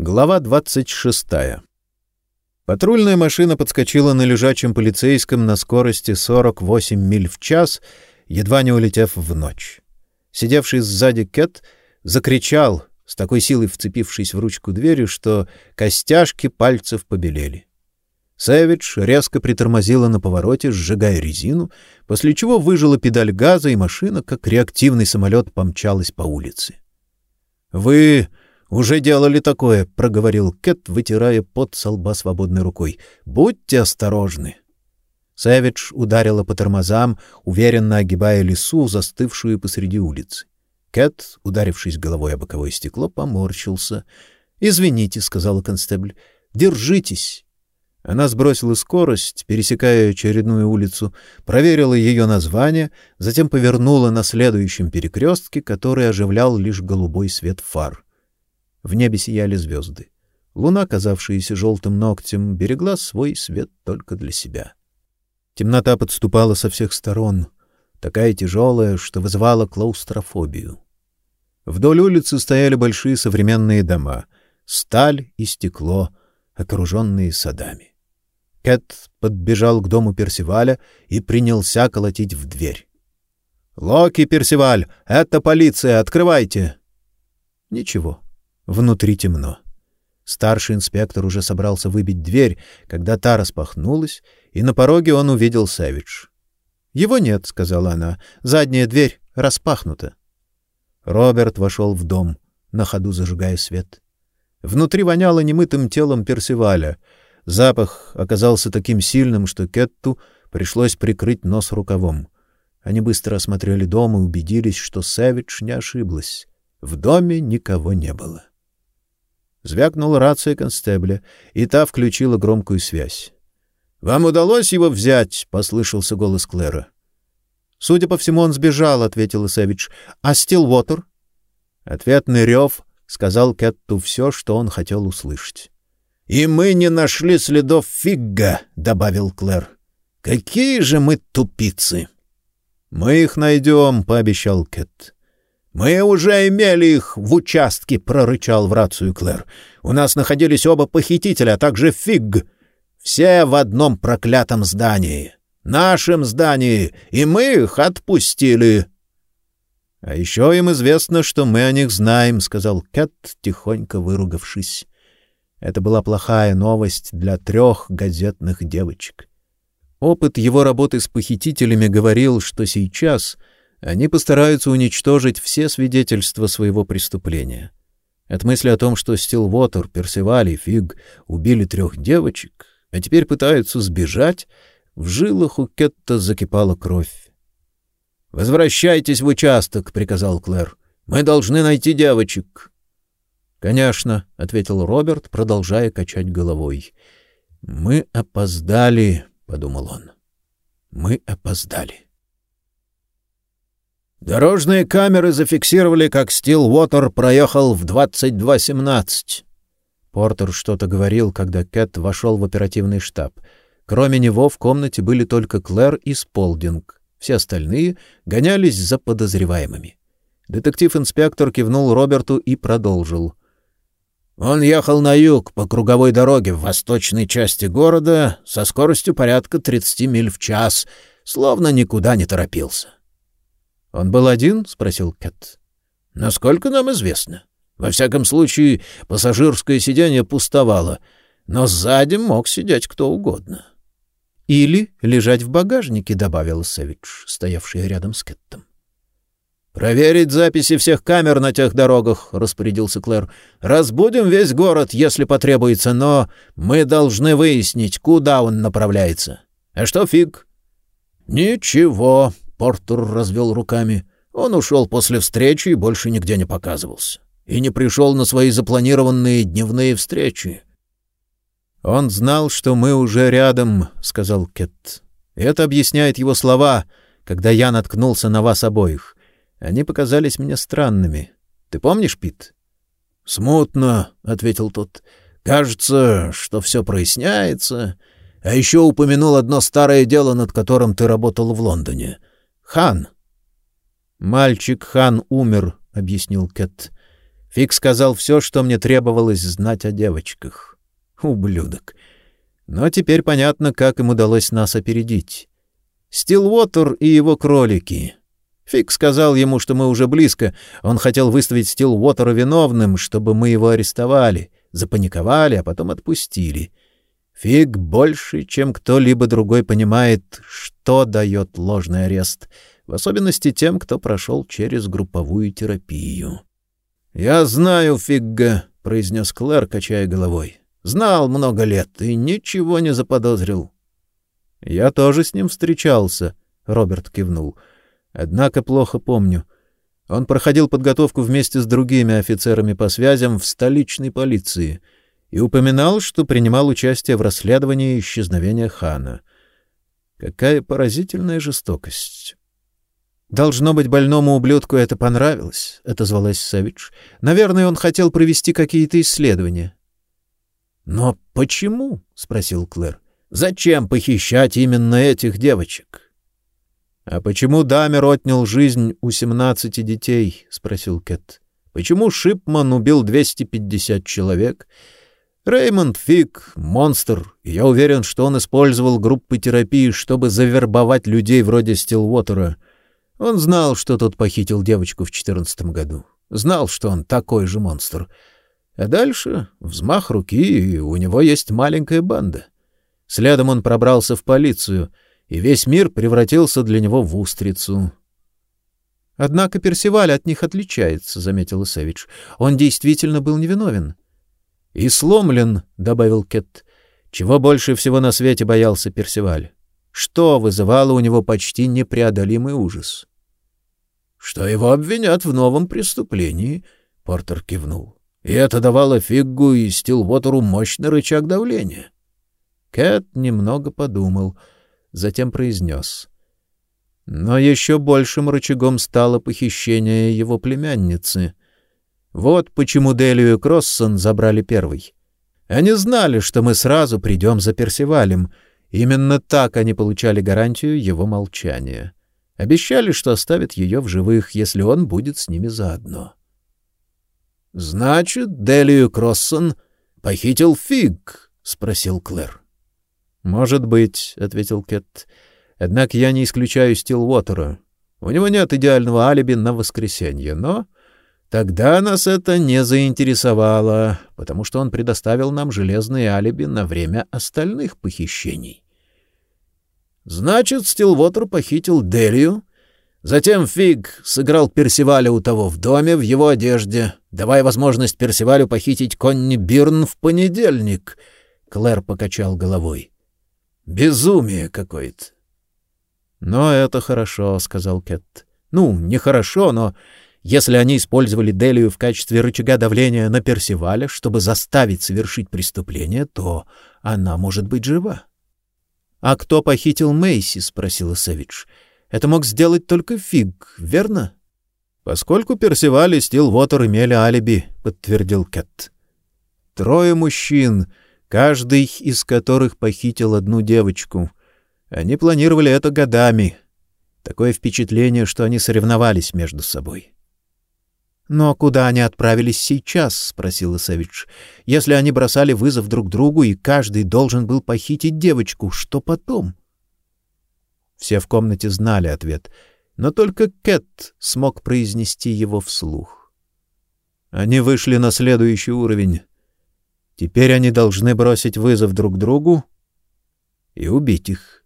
Глава 26. Патрульная машина подскочила на лежачем полицейском на скорости 48 миль в час, едва не улетев в ночь. Сидевший сзади Кэт закричал, с такой силой вцепившись в ручку двери, что костяшки пальцев побелели. Сэвидж резко притормозила на повороте, сжигая резину, после чего выжила педаль газа, и машина, как реактивный самолет, помчалась по улице. — Вы уже делали такое, проговорил Кэт, вытирая пот со лба свободной рукой. Будьте осторожны. Сэвидж ударила по тормозам, уверенно огибая лесу, застывшую посреди улицы. Кэт, ударившись головой о боковое стекло, поморщился. "Извините", сказала констебль. "Держитесь". Она сбросила скорость, пересекая очередную улицу, проверила ее название, затем повернула на следующем перекрестке, который оживлял лишь голубой свет фар. В небе сияли звезды. Луна, казавшаяся желтым ногтем, берегла свой свет только для себя. Темнота подступала со всех сторон, такая тяжелая, что вызывала клаустрофобию. Вдоль улицы стояли большие современные дома, сталь и стекло, окруженные садами. Кэт подбежал к дому Персиваля и принялся колотить в дверь. «Локи, Персиваль, это полиция, открывайте!» Ничего. Внутри темно. Старший инспектор уже собрался выбить дверь, когда та распахнулась, и на пороге он увидел Сэвидж. "Его нет", сказала она. "Задняя дверь распахнута". Роберт вошел в дом, на ходу зажигая свет. Внутри воняло немытым телом Персиваля. Запах оказался таким сильным, что Кетту пришлось прикрыть нос рукавом. Они быстро осмотрели дом и убедились, что Сэвидж не ошиблась. В доме никого не было. Звякнула рация констебля, и та включила громкую связь. Вам удалось его взять? послышался голос Клэра. Судя по всему, он сбежал, ответила Сэвидж. А Стилвотер? Ответный рев сказал Кэтту все, что он хотел услышать. И мы не нашли следов фигга, добавил Клэр. Какие же мы тупицы. Мы их найдем», — пообещал Кэт. Мы уже имели их в участке, прорычал в рацию Клэр. У нас находились оба похитителя, а также Фиг. Все в одном проклятом здании. Нашем здании, и мы их отпустили. А еще им известно, что мы о них знаем, сказал Кэт, тихонько выругавшись. Это была плохая новость для трех газетных девочек. Опыт его работы с похитителями говорил, что сейчас они постараются уничтожить все свидетельства своего преступления. От мысли о том, что Стилвотер, Персиваль и Фиг убили трех девочек, а теперь пытаются сбежать, в жилах у Кетта закипала кровь. «Возвращайтесь в участок», — приказал Клэр. «Мы должны найти девочек». «Конечно», — ответил Роберт, продолжая качать головой. «Мы опоздали», — подумал он. «Мы опоздали». Дорожные камеры зафиксировали, как Стилвотер проехал в 22:17. Портер что-то говорил, когда Кэт вошел в оперативный штаб. Кроме него в комнате были только Клэр и Сполдинг. Все остальные гонялись за подозреваемыми. Детектив-инспектор кивнул Роберту и продолжил. Он ехал на юг по круговой дороге в восточной части города со скоростью порядка 30 миль в час, словно никуда не торопился. Он был один? спросил Кэт. Насколько нам известно. Во всяком случае, пассажирское сиденье пустовало, но сзади мог сидеть кто угодно. Или лежать в багажнике, добавил Савич, стоявший рядом с Кэттом. Проверить записи всех камер на тех дорогах, распорядился Клэр. Разбудим весь город, если потребуется, но мы должны выяснить, куда он направляется. А что фиг? Ничего, Портер развел руками. Он ушел после встречи и больше нигде не показывался. И не пришел на свои запланированные дневные встречи. Он знал, что мы уже рядом, сказал Кет. Это объясняет его слова, когда я наткнулся на вас обоих. Они показались мне странными. Ты помнишь, Пит? Смутно, ответил тот. Кажется, что все проясняется. А еще упомянул одно старое дело, над которым ты работал в Лондоне. Хан. Мальчик Хан умер, объяснил Кэт. Фиг сказал все, что мне требовалось знать о девочках. Ублюдок. Но теперь понятно, как им удалось нас опередить. Стилвотер и его кролики. Фиг сказал ему, что мы уже близко. Он хотел выставить Стилвотера виновным, чтобы мы его арестовали, запаниковали, а потом отпустили. Фиг больше, чем кто-либо другой понимает, что дает ложный арест, в особенности тем, кто прошел через групповую терапию. «Я знаю Фигга», — произнес Клэр, качая головой. «Знал много лет и ничего не заподозрил». «Я тоже с ним встречался», — Роберт кивнул. «Однако плохо помню. Он проходил подготовку вместе с другими офицерами по связям в столичной полиции и упоминал, что принимал участие в расследовании исчезновения Хана. Какая поразительная жестокость!» Должно быть, больному ублюдку это понравилось, отозвалась Савич. Наверное, он хотел провести какие-то исследования. Но почему? спросил Клэр. Зачем похищать именно этих девочек? А почему Дамер отнял жизнь у семнадцати детей? спросил Кэт. Почему Шипман убил 250 человек? Реймонд Фиг — монстр, и я уверен, что он использовал группы терапии, чтобы завербовать людей вроде Стилвотера — он знал, что тот похитил девочку в четырнадцатом году. Знал, что он такой же монстр. А дальше взмах руки, и у него есть маленькая банда. Следом он пробрался в полицию, и весь мир превратился для него в устрицу. Однако Персиваль от них отличается, заметил Савич. Он действительно был невиновен. И сломлен, добавил Кет. Чего больше всего на свете боялся Персиваль? Что вызывало у него почти непреодолимый ужас? что его обвинят в новом преступлении, — Портер кивнул. И это давало Фиггу и Стилвотеру мощный рычаг давления. Кэт немного подумал, затем произнес. Но еще большим рычагом стало похищение его племянницы. Вот почему Делию и Кроссон забрали первый. Они знали, что мы сразу придем за Персивалем. Именно так они получали гарантию его молчания. Обещали, что оставят ее в живых, если он будет с ними заодно. — Значит, Делию Кроссон похитил Фиг? — спросил Клэр. — Может быть, — ответил Кэт. — Однако я не исключаю Стилвотера. У него нет идеального алиби на воскресенье, но... Тогда нас это не заинтересовало, потому что он предоставил нам железные алиби на время остальных похищений. Значит, Стилвотер похитил Делию. Затем Фиг сыграл Персиваля у того в доме в его одежде, давая возможность Персивалю похитить Конни Бирн в понедельник. Клэр покачал головой. Безумие какое-то. Но это хорошо, сказал Кэт. Ну, не хорошо, но если они использовали Делию в качестве рычага давления на Персиваля, чтобы заставить совершить преступление, то она может быть жива. «А кто похитил Мэйси?» — спросила Сэвидж. «Это мог сделать только Фиг, верно?» «Поскольку Персиваль и Стилвотер имели алиби», — подтвердил Кэт. «Трое мужчин, каждый из которых похитил одну девочку. Они планировали это годами. Такое впечатление, что они соревновались между собой». «Но куда они отправились сейчас?» — спросил Исевич. «Если они бросали вызов друг другу, и каждый должен был похитить девочку, что потом?» Все в комнате знали ответ, но только Кэт смог произнести его вслух. Они вышли на следующий уровень. Теперь они должны бросить вызов друг другу и убить их.